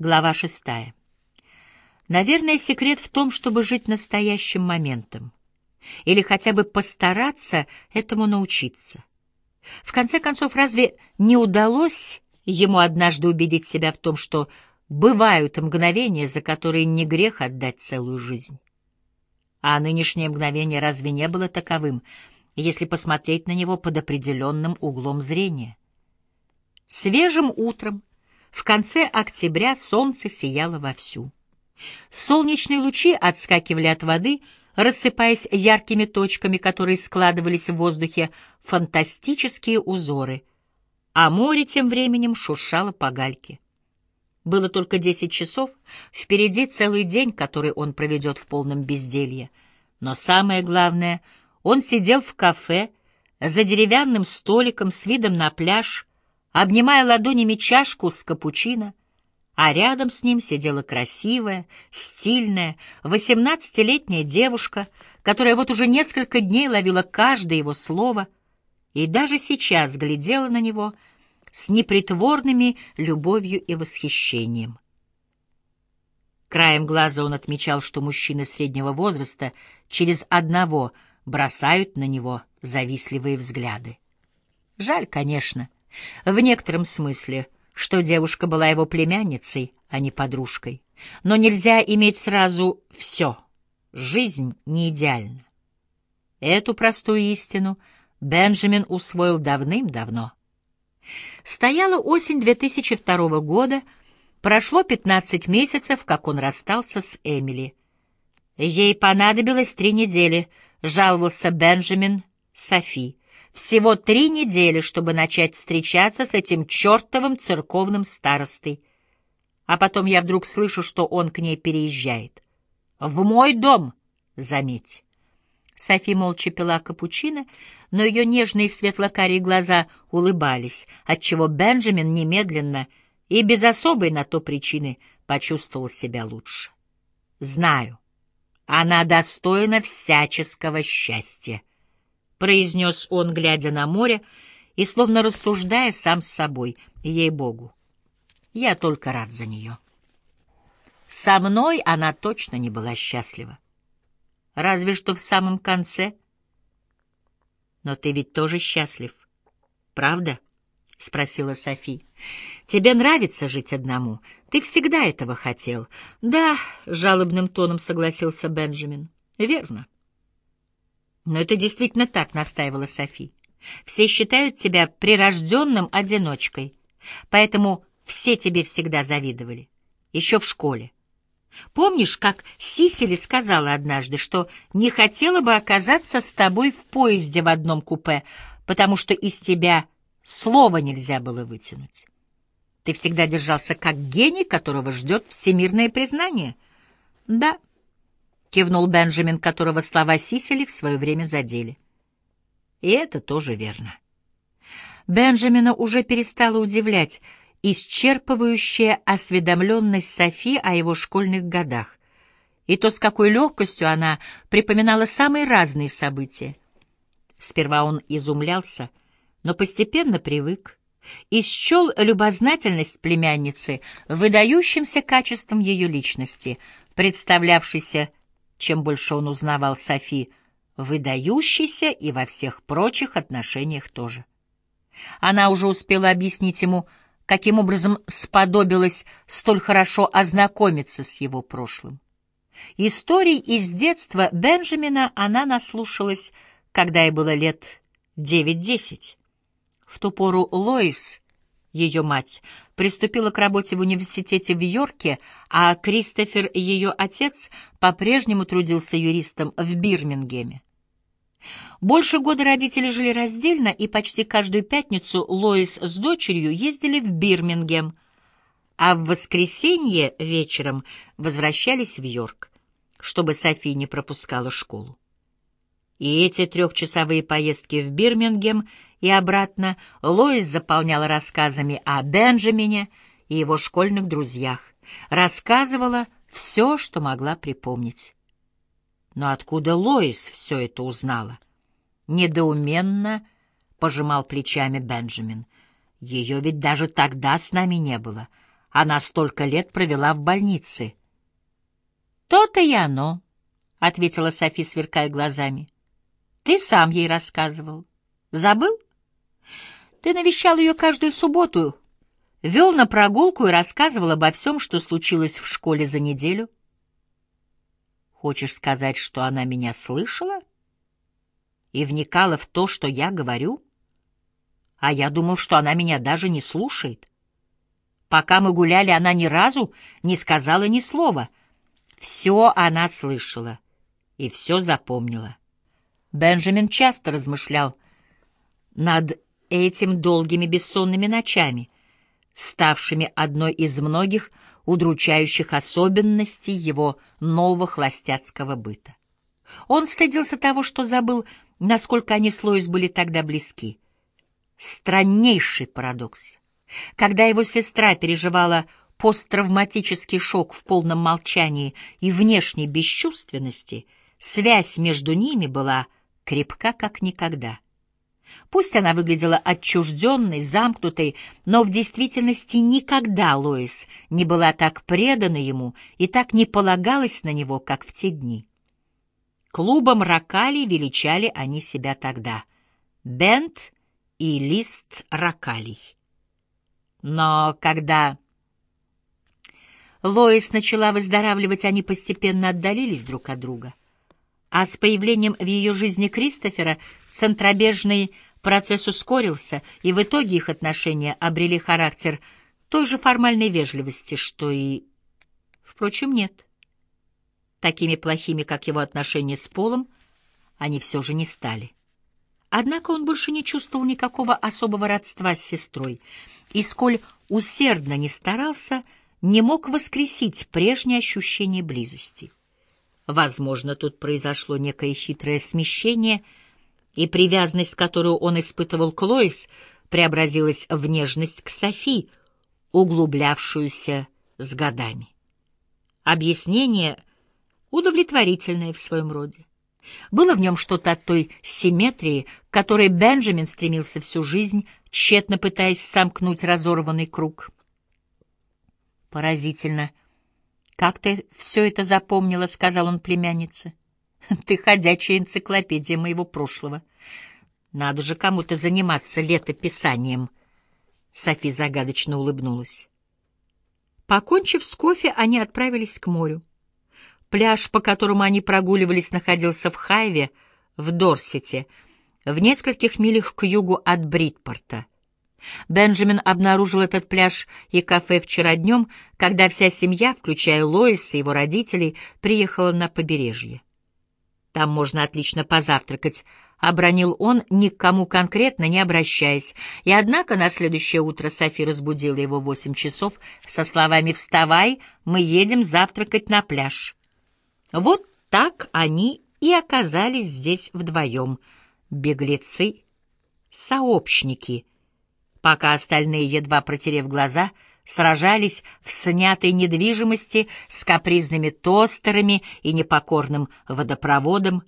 Глава шестая. Наверное, секрет в том, чтобы жить настоящим моментом. Или хотя бы постараться этому научиться. В конце концов, разве не удалось ему однажды убедить себя в том, что бывают мгновения, за которые не грех отдать целую жизнь? А нынешнее мгновение разве не было таковым, если посмотреть на него под определенным углом зрения? Свежим утром, в конце октября, солнце сияло вовсю. Солнечные лучи отскакивали от воды, рассыпаясь яркими точками, которые складывались в воздухе фантастические узоры, а море тем временем шуршало по гальке. Было только десять часов, впереди целый день, который он проведет в полном безделье. Но самое главное, он сидел в кафе за деревянным столиком с видом на пляж, обнимая ладонями чашку с капучино, а рядом с ним сидела красивая, стильная, восемнадцатилетняя девушка, которая вот уже несколько дней ловила каждое его слово и даже сейчас глядела на него — с непритворными любовью и восхищением. Краем глаза он отмечал, что мужчины среднего возраста через одного бросают на него завистливые взгляды. Жаль, конечно, в некотором смысле, что девушка была его племянницей, а не подружкой. Но нельзя иметь сразу все. Жизнь не идеальна. Эту простую истину Бенджамин усвоил давным-давно. Стояла осень 2002 года, прошло 15 месяцев, как он расстался с Эмили. Ей понадобилось три недели, жаловался Бенджамин Софи. Всего три недели, чтобы начать встречаться с этим чертовым церковным старостой. А потом я вдруг слышу, что он к ней переезжает. В мой дом, заметь. Софи молча пила капучино, но ее нежные светло-карие глаза улыбались, отчего Бенджамин немедленно и без особой на то причины почувствовал себя лучше. «Знаю, она достойна всяческого счастья», — произнес он, глядя на море и словно рассуждая сам с собой, ей-богу. «Я только рад за нее». Со мной она точно не была счастлива. Разве что в самом конце. Но ты ведь тоже счастлив, правда? — спросила Софи. — Тебе нравится жить одному? Ты всегда этого хотел. — Да, — жалобным тоном согласился Бенджамин. — Верно. — Но это действительно так, — настаивала Софи. — Все считают тебя прирожденным одиночкой, поэтому все тебе всегда завидовали. Еще в школе. Помнишь, как Сисили сказала однажды, что не хотела бы оказаться с тобой в поезде в одном купе, потому что из тебя слова нельзя было вытянуть? Ты всегда держался как гений, которого ждет всемирное признание. — Да, — кивнул Бенджамин, которого слова Сисили в свое время задели. И это тоже верно. Бенджамина уже перестала удивлять — исчерпывающая осведомленность Софи о его школьных годах, и то, с какой легкостью она припоминала самые разные события. Сперва он изумлялся, но постепенно привык и счел любознательность племянницы выдающимся качеством ее личности, представлявшейся, чем больше он узнавал Софи, выдающейся и во всех прочих отношениях тоже. Она уже успела объяснить ему, каким образом сподобилась столь хорошо ознакомиться с его прошлым. Историй из детства Бенджамина она наслушалась, когда ей было лет девять-десять. В ту пору Лоис, ее мать, приступила к работе в университете в Йорке, а Кристофер, ее отец, по-прежнему трудился юристом в Бирмингеме. Больше года родители жили раздельно, и почти каждую пятницу Лоис с дочерью ездили в Бирмингем, а в воскресенье вечером возвращались в Йорк, чтобы Софи не пропускала школу. И эти трехчасовые поездки в Бирмингем и обратно Лоис заполняла рассказами о Бенджамине и его школьных друзьях, рассказывала все, что могла припомнить. Но откуда Лоис все это узнала? Недоуменно пожимал плечами Бенджамин. Ее ведь даже тогда с нами не было. она столько лет провела в больнице. «То-то и оно», — ответила Софи, сверкая глазами. «Ты сам ей рассказывал. Забыл? Ты навещал ее каждую субботу, вел на прогулку и рассказывал обо всем, что случилось в школе за неделю. Хочешь сказать, что она меня слышала и вникала в то, что я говорю?» а я думал, что она меня даже не слушает. Пока мы гуляли, она ни разу не сказала ни слова. Все она слышала и все запомнила. Бенджамин часто размышлял над этим долгими бессонными ночами, ставшими одной из многих удручающих особенностей его нового холостяцкого быта. Он стыдился того, что забыл, насколько они с Лоис были тогда близки — страннейший парадокс. Когда его сестра переживала посттравматический шок в полном молчании и внешней бесчувственности, связь между ними была крепка как никогда. Пусть она выглядела отчужденной, замкнутой, но в действительности никогда Лоис не была так предана ему и так не полагалась на него, как в те дни. Клубом Ракали величали они себя тогда. Бент и лист ракалий. Но когда Лоис начала выздоравливать, они постепенно отдалились друг от друга. А с появлением в ее жизни Кристофера центробежный процесс ускорился, и в итоге их отношения обрели характер той же формальной вежливости, что и... Впрочем, нет. Такими плохими, как его отношения с Полом, они все же не стали. Однако он больше не чувствовал никакого особого родства с сестрой, и, сколь усердно не старался, не мог воскресить прежнее ощущение близости. Возможно, тут произошло некое хитрое смещение, и привязанность, которую он испытывал к Лоис, преобразилась в нежность к Софи, углублявшуюся с годами. Объяснение удовлетворительное в своем роде. Было в нем что-то от той симметрии, к которой Бенджамин стремился всю жизнь, тщетно пытаясь сомкнуть разорванный круг. «Поразительно. Как ты все это запомнила?» — сказал он племяннице. «Ты ходячая энциклопедия моего прошлого. Надо же кому-то заниматься летописанием». Софи загадочно улыбнулась. Покончив с кофе, они отправились к морю. Пляж, по которому они прогуливались, находился в Хайве, в Дорсете, в нескольких милях к югу от Бритпорта. Бенджамин обнаружил этот пляж и кафе вчера днем, когда вся семья, включая Лоиса и его родителей, приехала на побережье. Там можно отлично позавтракать, — обронил он, ни к кому конкретно не обращаясь, и однако на следующее утро Софи разбудила его в восемь часов со словами «Вставай, мы едем завтракать на пляж». Вот так они и оказались здесь вдвоем, беглецы, сообщники, пока остальные, едва протерев глаза, сражались в снятой недвижимости с капризными тостерами и непокорным водопроводом,